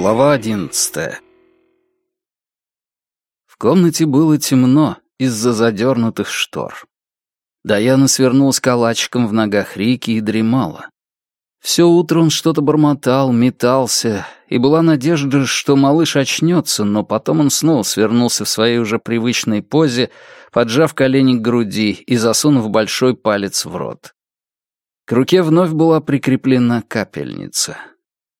Глава одиннадцатая. В комнате было темно из-за задернутых штор. Даяна свернулась калачиком в ногах Рики и дремала. Все утро он что-то бормотал, метался, и была надежда, что малыш очнется, но потом он снова свернулся в своей уже привычной позе, поджав колени к груди и засунув большой палец в рот. К руке вновь была прикреплена капельница.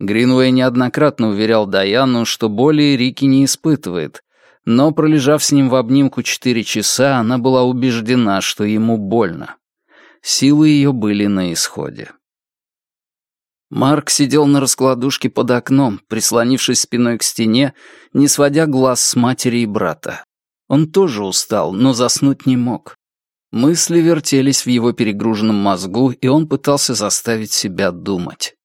Гринвей неоднократно уверял Даяну, что боли Рики не испытывает, но, пролежав с ним в обнимку четыре часа, она была убеждена, что ему больно. Силы ее были на исходе. Марк сидел на раскладушке под окном, прислонившись спиной к стене, не сводя глаз с матери и брата. Он тоже устал, но заснуть не мог. Мысли вертелись в его перегруженном мозгу, и он пытался заставить себя думать.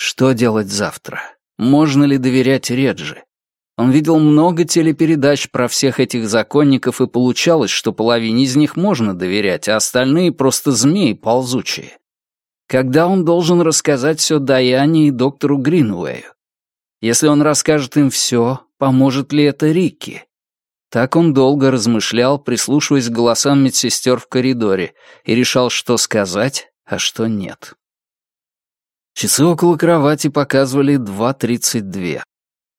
Что делать завтра? Можно ли доверять Реджи? Он видел много телепередач про всех этих законников, и получалось, что половине из них можно доверять, а остальные просто змеи ползучие. Когда он должен рассказать все Даяне и доктору Гринуэю? Если он расскажет им все, поможет ли это Рикки? Так он долго размышлял, прислушиваясь к голосам медсестер в коридоре, и решал, что сказать, а что нет. Часы около кровати показывали 2.32.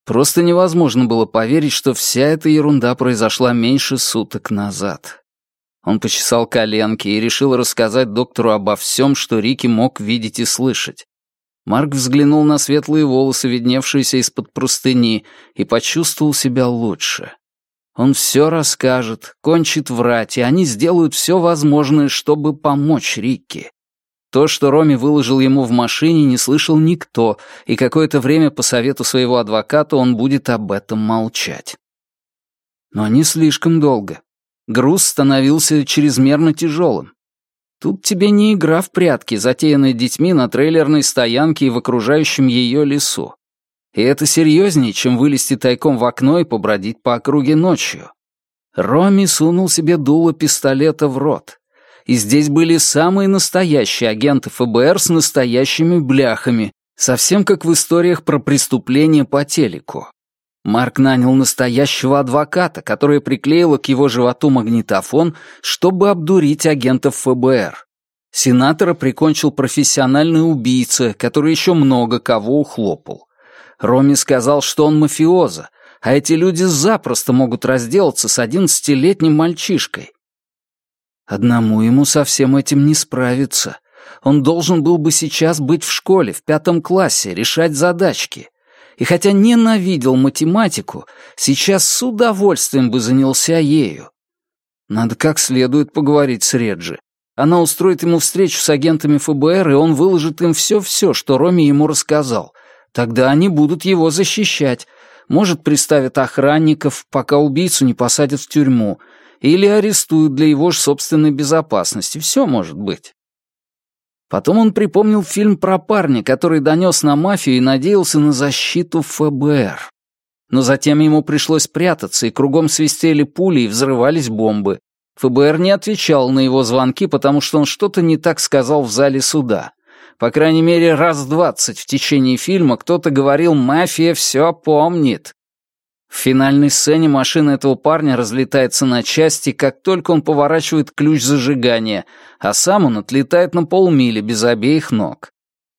Просто невозможно было поверить, что вся эта ерунда произошла меньше суток назад. Он почесал коленки и решил рассказать доктору обо всем, что Рики мог видеть и слышать. Марк взглянул на светлые волосы, видневшиеся из-под простыни, и почувствовал себя лучше. Он все расскажет, кончит врать, и они сделают все возможное, чтобы помочь Рикки. То, что Роми выложил ему в машине, не слышал никто, и какое-то время по совету своего адвоката он будет об этом молчать. Но не слишком долго. Груз становился чрезмерно тяжелым. Тут тебе не игра в прятки, затеянная детьми на трейлерной стоянке и в окружающем ее лесу. И это серьезнее, чем вылезти тайком в окно и побродить по округе ночью. Роми сунул себе дуло пистолета в рот и здесь были самые настоящие агенты ФБР с настоящими бляхами, совсем как в историях про преступления по телеку. Марк нанял настоящего адвоката, который приклеила к его животу магнитофон, чтобы обдурить агентов ФБР. Сенатора прикончил профессиональный убийца, который еще много кого ухлопал. Роми сказал, что он мафиоза, а эти люди запросто могут разделаться с одиннадцатилетним мальчишкой. Одному ему со всем этим не справиться. Он должен был бы сейчас быть в школе, в пятом классе, решать задачки. И хотя ненавидел математику, сейчас с удовольствием бы занялся ею. Надо как следует поговорить с Реджи. Она устроит ему встречу с агентами ФБР, и он выложит им все-все, что Роми ему рассказал. Тогда они будут его защищать. Может, приставят охранников, пока убийцу не посадят в тюрьму, или арестуют для его же собственной безопасности. Все может быть. Потом он припомнил фильм про парня, который донес на мафию и надеялся на защиту ФБР. Но затем ему пришлось прятаться, и кругом свистели пули и взрывались бомбы. ФБР не отвечал на его звонки, потому что он что-то не так сказал в зале суда. По крайней мере, раз двадцать в течение фильма кто-то говорил «Мафия все помнит». В финальной сцене машина этого парня разлетается на части, как только он поворачивает ключ зажигания, а сам он отлетает на полмили без обеих ног.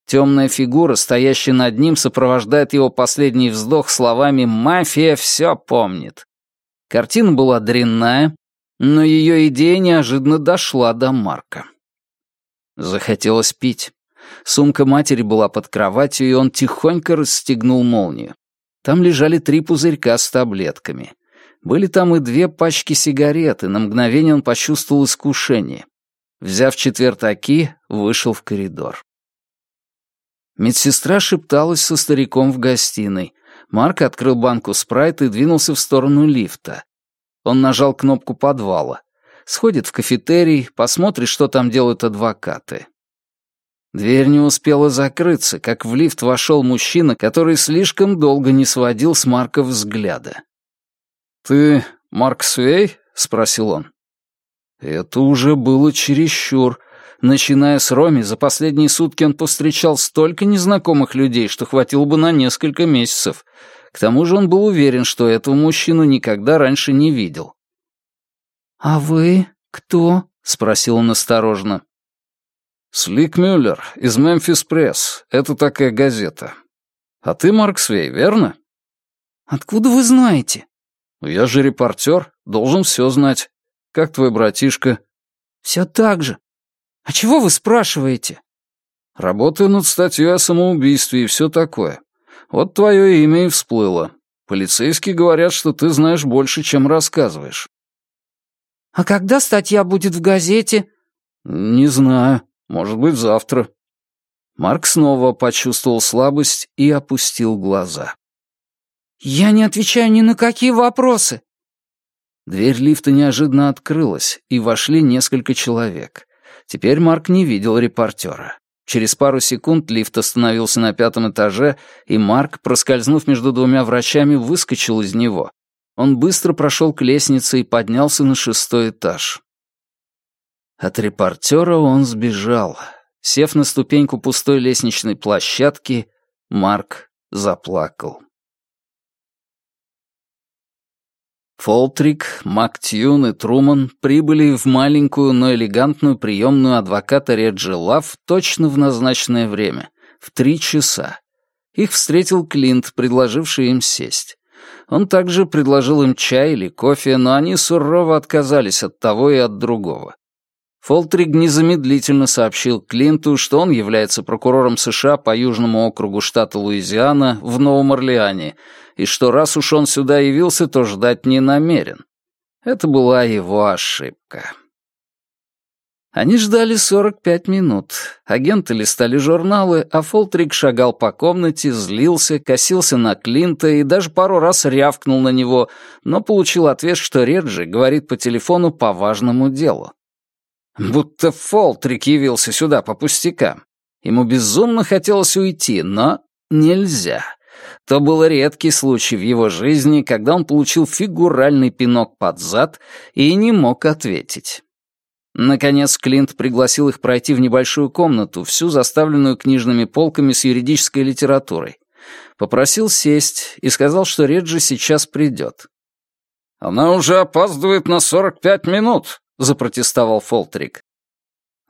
Темная фигура, стоящая над ним, сопровождает его последний вздох словами «Мафия все помнит». Картина была дрянная, но ее идея неожиданно дошла до Марка. Захотелось пить. Сумка матери была под кроватью, и он тихонько расстегнул молнию. Там лежали три пузырька с таблетками. Были там и две пачки сигарет, и на мгновение он почувствовал искушение. Взяв четвертаки, вышел в коридор. Медсестра шепталась со стариком в гостиной. Марк открыл банку спрайта и двинулся в сторону лифта. Он нажал кнопку подвала. Сходит в кафетерий, посмотрит, что там делают адвокаты. Дверь не успела закрыться, как в лифт вошел мужчина, который слишком долго не сводил с Марка взгляда. «Ты Марк Свей?» — спросил он. Это уже было чересчур. Начиная с Роми, за последние сутки он повстречал столько незнакомых людей, что хватило бы на несколько месяцев. К тому же он был уверен, что этого мужчину никогда раньше не видел. «А вы кто?» — спросил он осторожно. «Слик Мюллер из Мемфис Пресс. Это такая газета. А ты Марк Свей, верно?» «Откуда вы знаете?» «Я же репортер, должен все знать. Как твой братишка?» «Все так же. А чего вы спрашиваете?» «Работаю над статьей о самоубийстве и все такое. Вот твое имя и всплыло. Полицейские говорят, что ты знаешь больше, чем рассказываешь». «А когда статья будет в газете?» «Не знаю. Может быть, завтра». Марк снова почувствовал слабость и опустил глаза. «Я не отвечаю ни на какие вопросы». Дверь лифта неожиданно открылась, и вошли несколько человек. Теперь Марк не видел репортера. Через пару секунд лифт остановился на пятом этаже, и Марк, проскользнув между двумя врачами, выскочил из него. Он быстро прошел к лестнице и поднялся на шестой этаж. От репортера он сбежал. Сев на ступеньку пустой лестничной площадки, Марк заплакал. Фолтрик, Мактьюн и Труман прибыли в маленькую, но элегантную приемную адвоката Реджи Лав точно в назначенное время, в три часа. Их встретил Клинт, предложивший им сесть. Он также предложил им чай или кофе, но они сурово отказались от того и от другого. Фолтриг незамедлительно сообщил Клинту, что он является прокурором США по Южному округу штата Луизиана в Новом Орлеане, и что раз уж он сюда явился, то ждать не намерен. Это была его ошибка. Они ждали 45 минут. Агенты листали журналы, а Фолтрик шагал по комнате, злился, косился на Клинта и даже пару раз рявкнул на него, но получил ответ, что Реджи говорит по телефону по важному делу. Будто Фолтрик явился сюда по пустякам. Ему безумно хотелось уйти, но нельзя. То был редкий случай в его жизни, когда он получил фигуральный пинок под зад и не мог ответить. Наконец Клинт пригласил их пройти в небольшую комнату, всю заставленную книжными полками с юридической литературой. Попросил сесть и сказал, что Реджи сейчас придет. «Она уже опаздывает на сорок пять минут», запротестовал Фолтрик.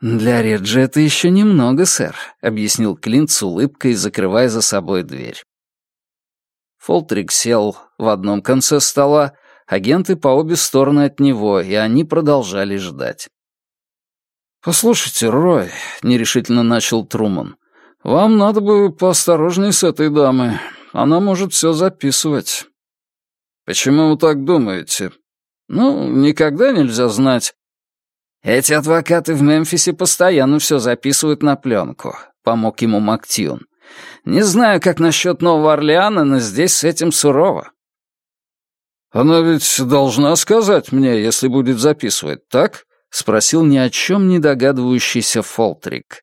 «Для Реджи это еще немного, сэр», — объяснил Клинт с улыбкой, закрывая за собой дверь. Фолтрик сел в одном конце стола, агенты по обе стороны от него, и они продолжали ждать. «Послушайте, Рой», — нерешительно начал Труман, — «вам надо бы поосторожнее с этой дамой. Она может все записывать». «Почему вы так думаете?» «Ну, никогда нельзя знать. «Эти адвокаты в Мемфисе постоянно все записывают на пленку», — помог ему Мактьюн. «Не знаю, как насчет Нового Орлеана, но здесь с этим сурово». «Она ведь должна сказать мне, если будет записывать, так?» — спросил ни о чем не догадывающийся Фолтрик.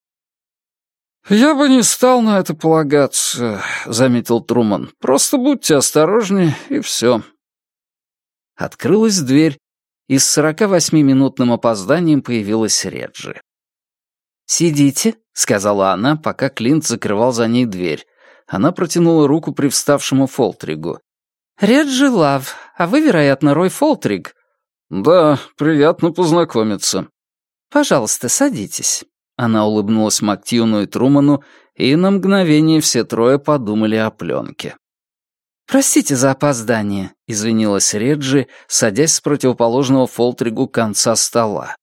«Я бы не стал на это полагаться», — заметил Труман. «Просто будьте осторожнее, и все». Открылась дверь, и с 48-минутным опозданием появилась Реджи. «Сидите», — сказала она, пока Клинт закрывал за ней дверь. Она протянула руку привставшему Фолтригу. «Реджи Лав, а вы, вероятно, Рой Фолтриг?» «Да, приятно познакомиться». «Пожалуйста, садитесь». Она улыбнулась Мактьюну и Труману, и на мгновение все трое подумали о пленке. «Простите за опоздание», — извинилась Реджи, садясь с противоположного Фолтригу конца стола.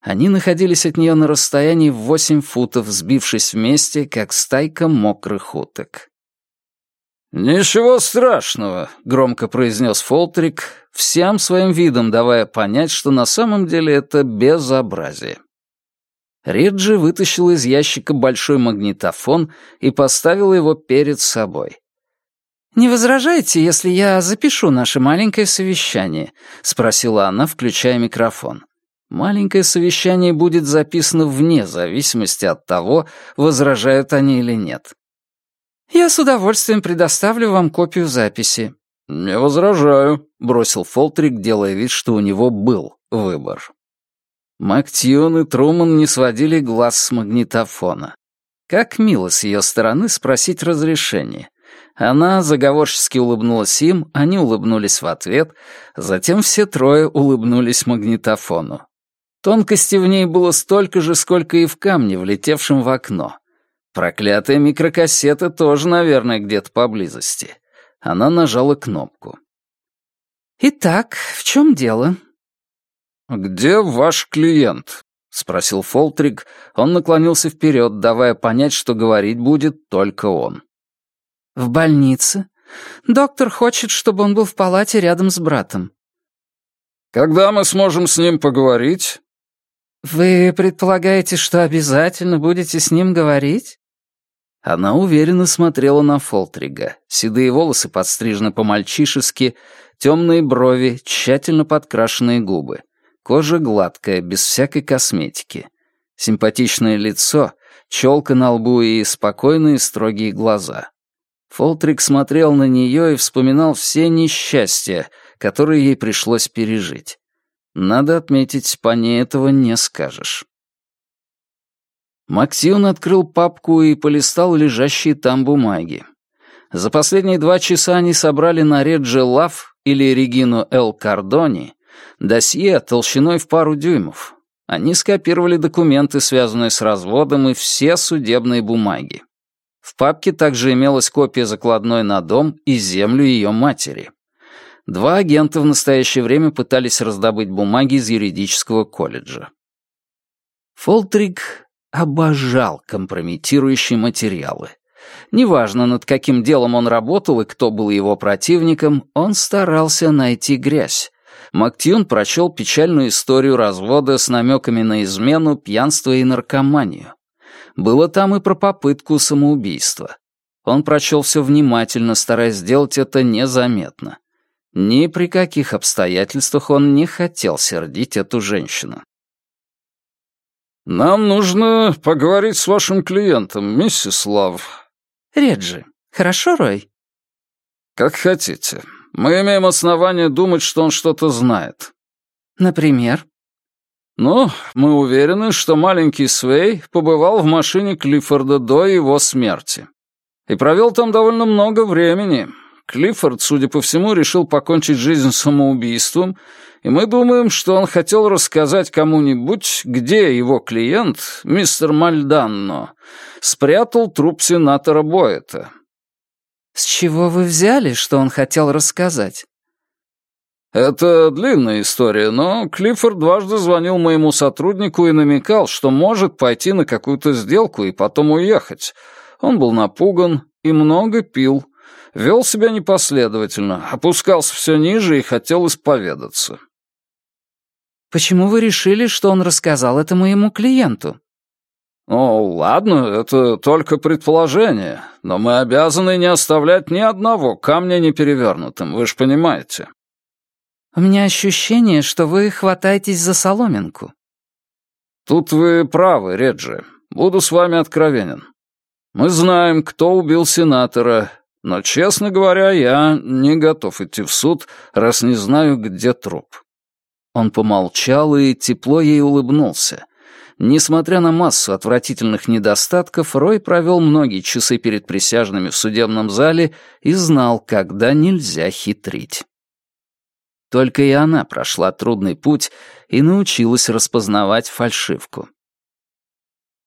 Они находились от нее на расстоянии в восемь футов, сбившись вместе, как стайка мокрых уток. «Ничего страшного», — громко произнес Фолтрик, всем своим видом давая понять, что на самом деле это безобразие. Реджи вытащила из ящика большой магнитофон и поставила его перед собой. «Не возражаете, если я запишу наше маленькое совещание?» — спросила она, включая микрофон. Маленькое совещание будет записано вне зависимости от того, возражают они или нет. «Я с удовольствием предоставлю вам копию записи». «Не возражаю», — бросил Фолтрик, делая вид, что у него был выбор. Мактьюн и Труман не сводили глаз с магнитофона. Как мило с ее стороны спросить разрешение. Она заговорчески улыбнулась им, они улыбнулись в ответ, затем все трое улыбнулись магнитофону. Тонкости в ней было столько же, сколько и в камне, влетевшем в окно. Проклятая микрокассета тоже, наверное, где-то поблизости. Она нажала кнопку. «Итак, в чем дело?» «Где ваш клиент?» — спросил Фолтрик. Он наклонился вперед, давая понять, что говорить будет только он. «В больнице. Доктор хочет, чтобы он был в палате рядом с братом». «Когда мы сможем с ним поговорить?» «Вы предполагаете, что обязательно будете с ним говорить?» Она уверенно смотрела на Фолтрига. Седые волосы подстрижены по-мальчишески, темные брови, тщательно подкрашенные губы. Кожа гладкая, без всякой косметики. Симпатичное лицо, челка на лбу и спокойные строгие глаза. Фолтрик смотрел на нее и вспоминал все несчастья, которые ей пришлось пережить. Надо отметить, по ней этого не скажешь. Максион открыл папку и полистал лежащие там бумаги. За последние два часа они собрали на Реджи Лав или Регину Эл Кардони досье толщиной в пару дюймов. Они скопировали документы, связанные с разводом, и все судебные бумаги. В папке также имелась копия закладной на дом и землю ее матери. Два агента в настоящее время пытались раздобыть бумаги из юридического колледжа. Фолтрик обожал компрометирующие материалы. Неважно, над каким делом он работал и кто был его противником, он старался найти грязь. Мактьюн прочел печальную историю развода с намеками на измену, пьянство и наркоманию. Было там и про попытку самоубийства. Он прочел все внимательно, стараясь сделать это незаметно. Ни при каких обстоятельствах он не хотел сердить эту женщину. «Нам нужно поговорить с вашим клиентом, миссис Лав». «Реджи. Хорошо, Рой?» «Как хотите. Мы имеем основания думать, что он что-то знает». «Например?» «Ну, мы уверены, что маленький Свей побывал в машине Клиффорда до его смерти. И провел там довольно много времени. Клиффорд, судя по всему, решил покончить жизнь самоубийством и мы думаем, что он хотел рассказать кому-нибудь, где его клиент, мистер Мальданно, спрятал труп сенатора Боэта. «С чего вы взяли, что он хотел рассказать?» «Это длинная история, но Клиффорд дважды звонил моему сотруднику и намекал, что может пойти на какую-то сделку и потом уехать. Он был напуган и много пил, вел себя непоследовательно, опускался все ниже и хотел исповедаться. Почему вы решили, что он рассказал это моему клиенту?» «Ну, ладно, это только предположение, но мы обязаны не оставлять ни одного камня неперевернутым, вы же понимаете». «У меня ощущение, что вы хватаетесь за соломинку». «Тут вы правы, Реджи. Буду с вами откровенен. Мы знаем, кто убил сенатора, но, честно говоря, я не готов идти в суд, раз не знаю, где труп». Он помолчал и тепло ей улыбнулся. Несмотря на массу отвратительных недостатков, Рой провел многие часы перед присяжными в судебном зале и знал, когда нельзя хитрить. Только и она прошла трудный путь и научилась распознавать фальшивку.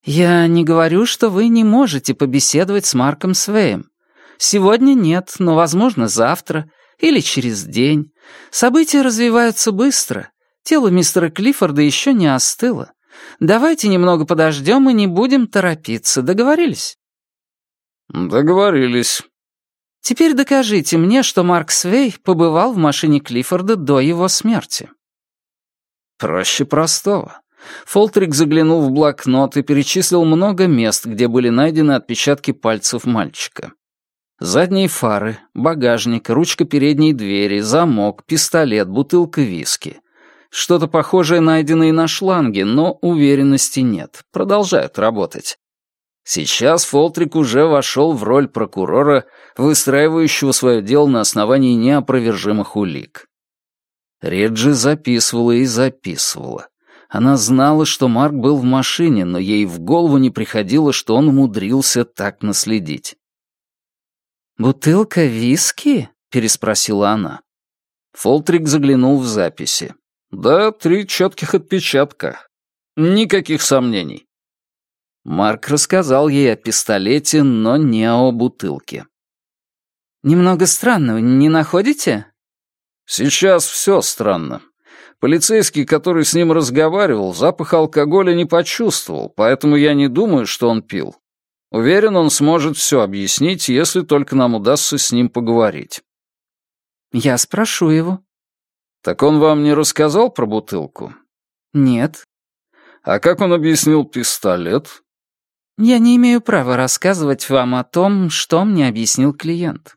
«Я не говорю, что вы не можете побеседовать с Марком Свеем. Сегодня нет, но, возможно, завтра или через день. События развиваются быстро, Тело мистера Клиффорда еще не остыло. Давайте немного подождем и не будем торопиться. Договорились?» «Договорились». «Теперь докажите мне, что Марк Свей побывал в машине Клиффорда до его смерти». «Проще простого». Фолтрик заглянул в блокнот и перечислил много мест, где были найдены отпечатки пальцев мальчика. Задние фары, багажник, ручка передней двери, замок, пистолет, бутылка виски. Что-то похожее найдено и на шланге, но уверенности нет. Продолжают работать. Сейчас Фолтрик уже вошел в роль прокурора, выстраивающего свое дело на основании неопровержимых улик. Реджи записывала и записывала. Она знала, что Марк был в машине, но ей в голову не приходило, что он умудрился так наследить. «Бутылка виски?» — переспросила она. Фолтрик заглянул в записи. «Да, три четких отпечатка. Никаких сомнений». Марк рассказал ей о пистолете, но не о бутылке. «Немного странно, не находите?» «Сейчас все странно. Полицейский, который с ним разговаривал, запах алкоголя не почувствовал, поэтому я не думаю, что он пил. Уверен, он сможет все объяснить, если только нам удастся с ним поговорить». «Я спрошу его». «Так он вам не рассказал про бутылку?» «Нет». «А как он объяснил пистолет?» «Я не имею права рассказывать вам о том, что мне объяснил клиент».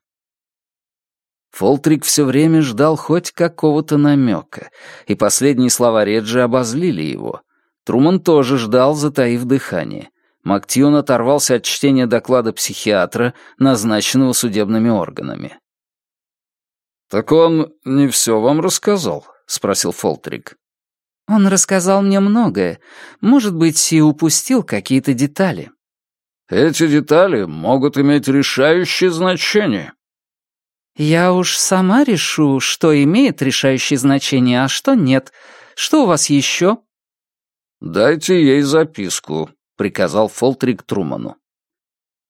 Фолтрик все время ждал хоть какого-то намека, и последние слова Реджи обозлили его. Труман тоже ждал, затаив дыхание. Мактьюн оторвался от чтения доклада психиатра, назначенного судебными органами. «Так он не все вам рассказал?» — спросил Фолтрик. «Он рассказал мне многое. Может быть, и упустил какие-то детали». «Эти детали могут иметь решающее значение», «Я уж сама решу, что имеет решающее значение, а что нет. Что у вас еще?» «Дайте ей записку», — приказал Фолтрик Труману.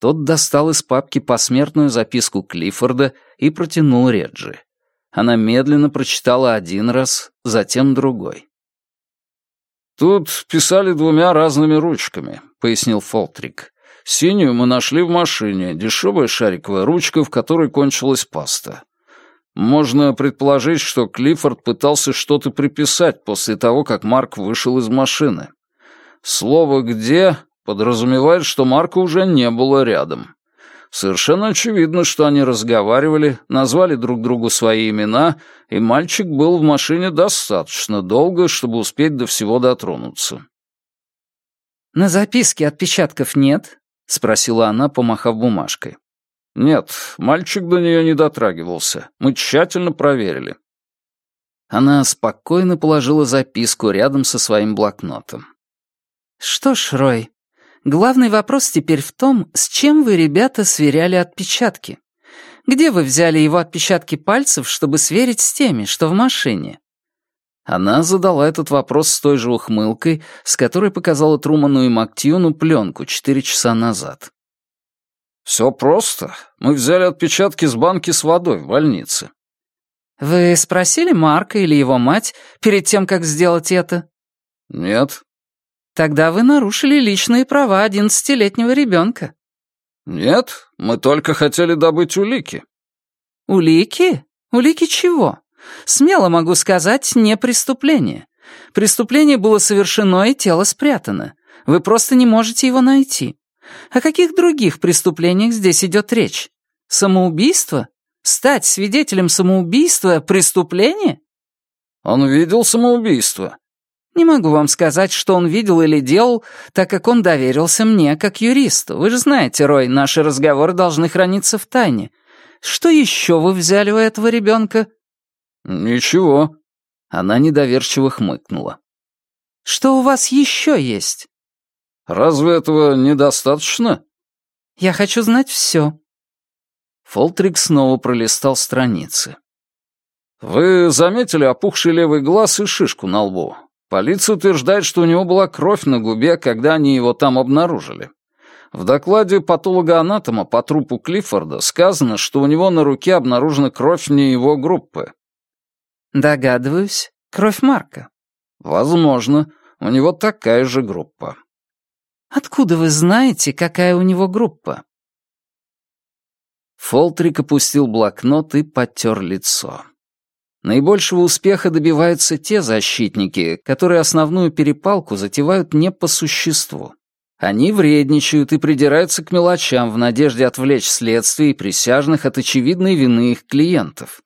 Тот достал из папки посмертную записку Клиффорда и протянул Реджи. Она медленно прочитала один раз, затем другой. «Тут писали двумя разными ручками», — пояснил Фолтрик. Синюю мы нашли в машине, дешевая шариковая ручка, в которой кончилась паста. Можно предположить, что Клиффорд пытался что-то приписать после того, как Марк вышел из машины. Слово «где» подразумевает, что Марка уже не было рядом. Совершенно очевидно, что они разговаривали, назвали друг другу свои имена, и мальчик был в машине достаточно долго, чтобы успеть до всего дотронуться. «На записке отпечатков нет?» — спросила она, помахав бумажкой. «Нет, мальчик до нее не дотрагивался. Мы тщательно проверили». Она спокойно положила записку рядом со своим блокнотом. «Что ж, Рой, главный вопрос теперь в том, с чем вы, ребята, сверяли отпечатки. Где вы взяли его отпечатки пальцев, чтобы сверить с теми, что в машине? Она задала этот вопрос с той же ухмылкой, с которой показала Труману и Мактьюну пленку четыре часа назад. «Все просто. Мы взяли отпечатки с банки с водой в больнице». «Вы спросили Марка или его мать перед тем, как сделать это?» «Нет». «Тогда вы нарушили личные права одиннадцатилетнего ребенка». «Нет, мы только хотели добыть улики». «Улики? Улики чего?» Смело могу сказать, не преступление. Преступление было совершено, и тело спрятано. Вы просто не можете его найти. О каких других преступлениях здесь идет речь? Самоубийство? Стать свидетелем самоубийства — преступление? Он видел самоубийство. Не могу вам сказать, что он видел или делал, так как он доверился мне как юристу. Вы же знаете, Рой, наши разговоры должны храниться в тайне. Что еще вы взяли у этого ребенка? «Ничего». Она недоверчиво хмыкнула. «Что у вас еще есть?» «Разве этого недостаточно?» «Я хочу знать все». Фолтрик снова пролистал страницы. «Вы заметили опухший левый глаз и шишку на лбу? Полиция утверждает, что у него была кровь на губе, когда они его там обнаружили. В докладе патологоанатома по трупу Клиффорда сказано, что у него на руке обнаружена кровь не его группы. Догадываюсь, кровь Марка. Возможно, у него такая же группа. Откуда вы знаете, какая у него группа? Фолтрик опустил блокнот и потер лицо. Наибольшего успеха добиваются те защитники, которые основную перепалку затевают не по существу. Они вредничают и придираются к мелочам в надежде отвлечь следствие и присяжных от очевидной вины их клиентов.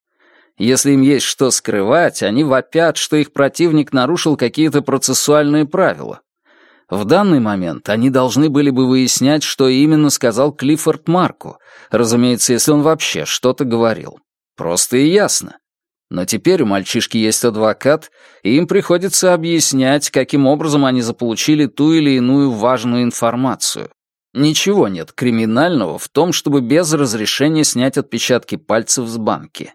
Если им есть что скрывать, они вопят, что их противник нарушил какие-то процессуальные правила. В данный момент они должны были бы выяснять, что именно сказал Клиффорд Марку, разумеется, если он вообще что-то говорил. Просто и ясно. Но теперь у мальчишки есть адвокат, и им приходится объяснять, каким образом они заполучили ту или иную важную информацию. Ничего нет криминального в том, чтобы без разрешения снять отпечатки пальцев с банки.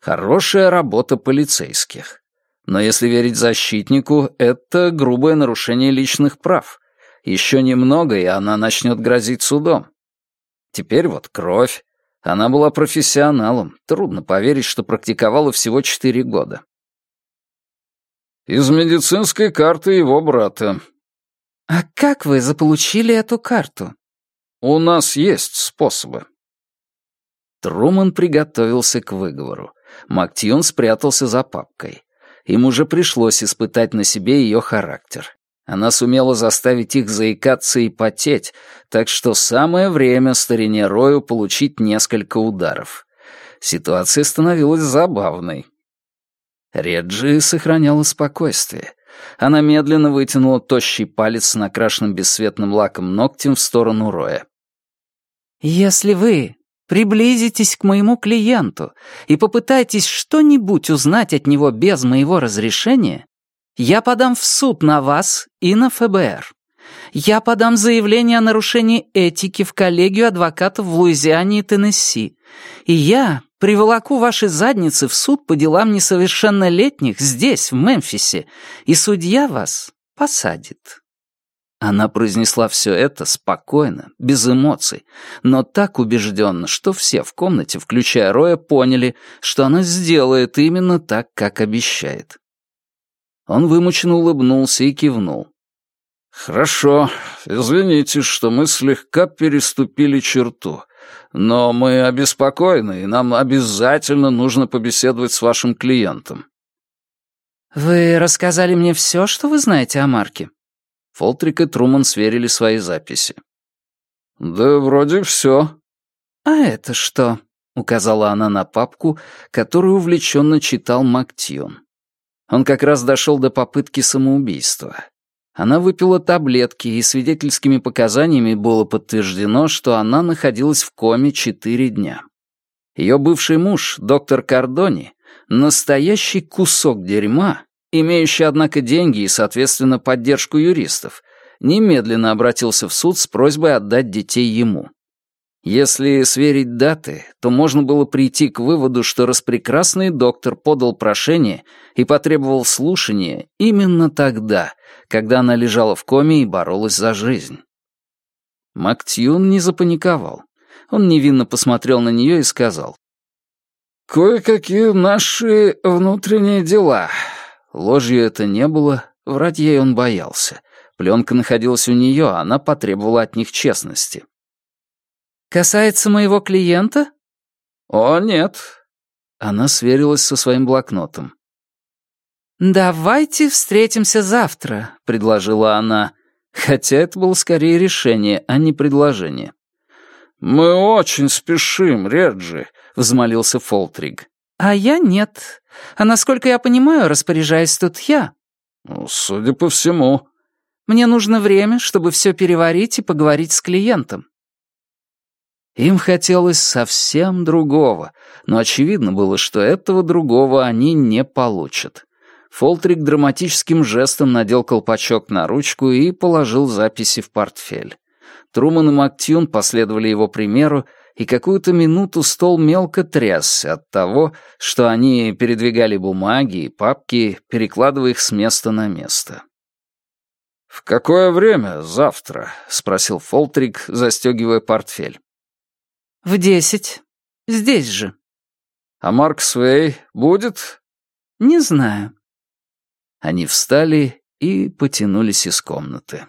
Хорошая работа полицейских. Но если верить защитнику, это грубое нарушение личных прав. Еще немного, и она начнет грозить судом. Теперь вот кровь. Она была профессионалом. Трудно поверить, что практиковала всего четыре года. «Из медицинской карты его брата». «А как вы заполучили эту карту?» «У нас есть способы». Труман приготовился к выговору. Мактьюн спрятался за папкой. Им уже пришлось испытать на себе ее характер. Она сумела заставить их заикаться и потеть, так что самое время старине Рою получить несколько ударов. Ситуация становилась забавной. Реджи сохраняла спокойствие. Она медленно вытянула тощий палец с накрашенным бесцветным лаком ногтем в сторону Роя. «Если вы приблизитесь к моему клиенту и попытаетесь что-нибудь узнать от него без моего разрешения, я подам в суд на вас и на ФБР. Я подам заявление о нарушении этики в коллегию адвокатов в Луизиане и Теннесси. И я приволоку ваши задницы в суд по делам несовершеннолетних здесь, в Мемфисе, и судья вас посадит». Она произнесла все это спокойно, без эмоций, но так убежденно, что все в комнате, включая Роя, поняли, что она сделает именно так, как обещает. Он вымученно улыбнулся и кивнул. «Хорошо. Извините, что мы слегка переступили черту. Но мы обеспокоены, и нам обязательно нужно побеседовать с вашим клиентом». «Вы рассказали мне все, что вы знаете о Марке?» Фолтрик и Труман сверили свои записи. «Да вроде все». «А это что?» — указала она на папку, которую увлеченно читал Мактьон. Он как раз дошел до попытки самоубийства. Она выпила таблетки, и свидетельскими показаниями было подтверждено, что она находилась в коме четыре дня. Ее бывший муж, доктор Кардони, настоящий кусок дерьма, имеющий, однако, деньги и, соответственно, поддержку юристов, немедленно обратился в суд с просьбой отдать детей ему. Если сверить даты, то можно было прийти к выводу, что распрекрасный доктор подал прошение и потребовал слушания именно тогда, когда она лежала в коме и боролась за жизнь. Мактьюн не запаниковал. Он невинно посмотрел на нее и сказал. «Кое-какие наши внутренние дела». Ложью это не было, врать ей он боялся. Пленка находилась у нее, а она потребовала от них честности. «Касается моего клиента?» «О, нет». Она сверилась со своим блокнотом. «Давайте встретимся завтра», — предложила она, хотя это было скорее решение, а не предложение. «Мы очень спешим, Реджи», — взмолился Фолтриг. «А я нет. А насколько я понимаю, распоряжаюсь тут я». «Ну, «Судя по всему». «Мне нужно время, чтобы все переварить и поговорить с клиентом». Им хотелось совсем другого, но очевидно было, что этого другого они не получат. Фолтрик драматическим жестом надел колпачок на ручку и положил записи в портфель. Труман и Мактюн последовали его примеру, и какую-то минуту стол мелко трясся от того, что они передвигали бумаги и папки, перекладывая их с места на место. «В какое время завтра?» — спросил Фолтрик, застегивая портфель. «В десять. Здесь же». «А Марк Свей будет?» «Не знаю». Они встали и потянулись из комнаты.